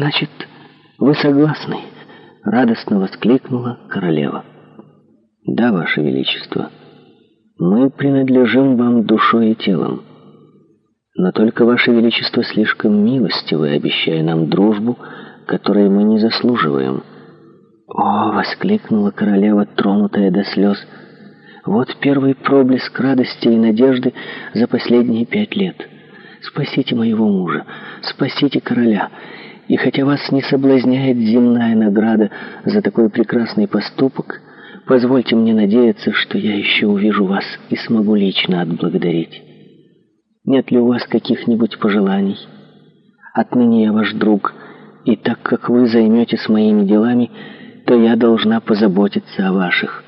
«Значит, вы согласны?» — радостно воскликнула королева. «Да, Ваше Величество, мы принадлежим вам душой и телом. Но только Ваше Величество слишком милостивы, обещая нам дружбу, которой мы не заслуживаем». «О!» — воскликнула королева, тронутая до слез. «Вот первый проблеск радости и надежды за последние пять лет. Спасите моего мужа, спасите короля». И хотя вас не соблазняет земная награда за такой прекрасный поступок, позвольте мне надеяться, что я еще увижу вас и смогу лично отблагодарить. Нет ли у вас каких-нибудь пожеланий? Отныне я ваш друг, и так как вы займетесь моими делами, то я должна позаботиться о ваших.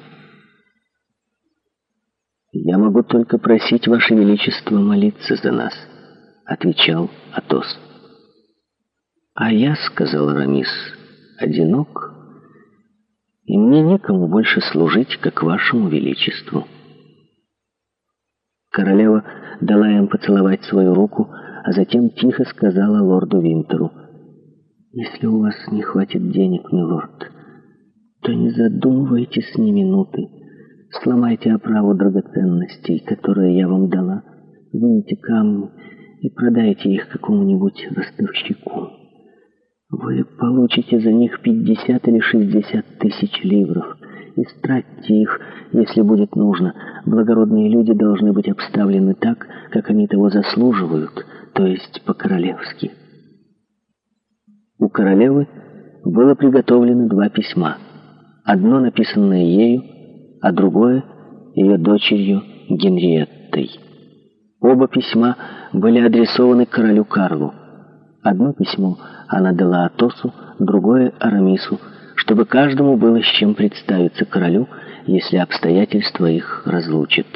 «Я могу только просить, Ваше Величество, молиться за нас», — отвечал Атос. А я, — сказал Рамис, — одинок, и мне некому больше служить, как вашему величеству. Королева дала им поцеловать свою руку, а затем тихо сказала лорду Винтеру, «Если у вас не хватит денег, милорд, то не задумывайтесь ни минуты, сломайте оправу драгоценностей, которые я вам дала, выньте камни и продайте их какому-нибудь ростовщику». Вы получите за них 50 или 60 тысяч ливров. И стратьте их, если будет нужно. Благородные люди должны быть обставлены так, как они того заслуживают, то есть по-королевски. У королевы было приготовлено два письма. Одно написанное ею, а другое ее дочерью Генриеттой. Оба письма были адресованы королю Карлу. Одно письмо – она дала Атосу, другое — Арамису, чтобы каждому было с чем представиться королю, если обстоятельства их разлучат.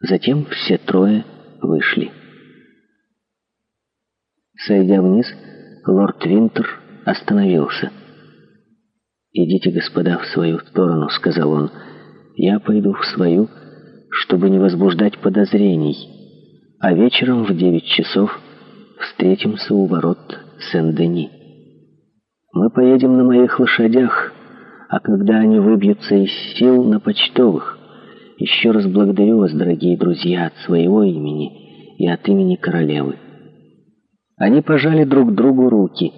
Затем все трое вышли. Сойдя вниз, лорд Винтер остановился. «Идите, господа, в свою сторону», — сказал он. «Я пойду в свою, чтобы не возбуждать подозрений. А вечером в девять часов...» Встретимся у ворот Сен-Дени. Мы поедем на моих лошадях, а когда они выбьются из сил, на почтовых. Еще раз благодарю вас, дорогие друзья, от своего имени и от имени королевы. Они пожали друг другу руки.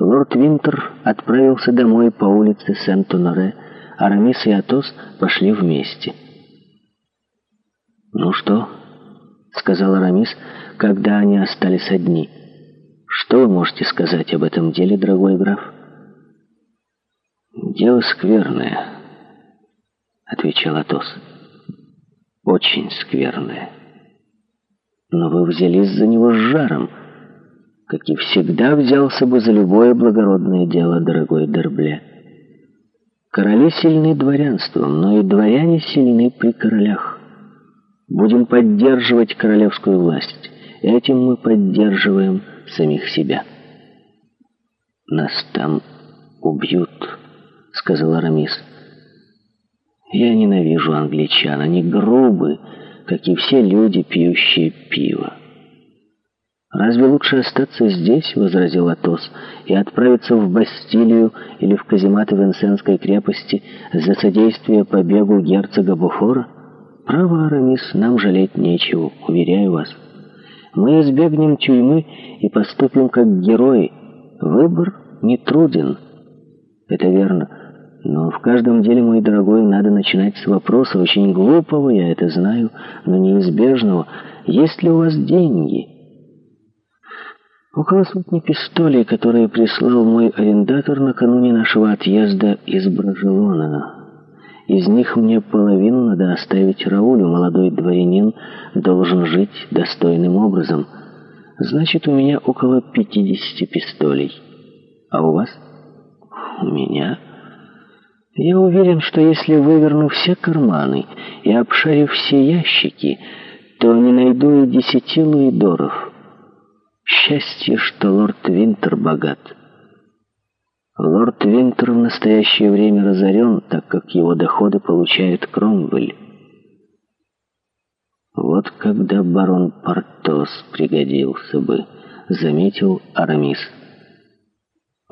Лорд Винтер отправился домой по улице Сент-Оноре, а Рамис и Атос пошли вместе. «Ну что?» — сказал Арамис, когда они остались одни. «Что вы можете сказать об этом деле, дорогой граф?» «Дело скверное», — отвечал Атос. «Очень скверное. Но вы взялись за него с жаром, как и всегда взялся бы за любое благородное дело, дорогой Дербле. Короли сильны дворянством, но и дворяне сильны при королях. Будем поддерживать королевскую власть. Этим мы поддерживаем самих себя. «Нас там убьют», — сказал Арамис. «Я ненавижу англичан. Они грубы, как и все люди, пьющие пиво». «Разве лучше остаться здесь?» — возразил Атос. «И отправиться в Бастилию или в казематы Венсенской крепости за содействие побегу герцога Буфора?» «Право, Арамис, нам жалеть нечего, уверяю вас. Мы избегнем тюрьмы и поступим как герои. Выбор не труден». «Это верно. Но в каждом деле, мой дорогой, надо начинать с вопроса, очень глупого, я это знаю, но неизбежного. Есть ли у вас деньги?» Около сотни пистолей, которые прислал мой арендатор накануне нашего отъезда из Бражелона. Из них мне половину надо оставить Раулю. Молодой дворянин должен жить достойным образом. Значит, у меня около 50 пистолей. А у вас? У меня? Я уверен, что если выверну все карманы и обшарю все ящики, то не найду и десяти луидоров. Счастье, что лорд Винтер богат». Лорд Винтер в настоящее время разорен, так как его доходы получает Кромвель. «Вот когда барон Портос пригодился бы», — заметил Арамис.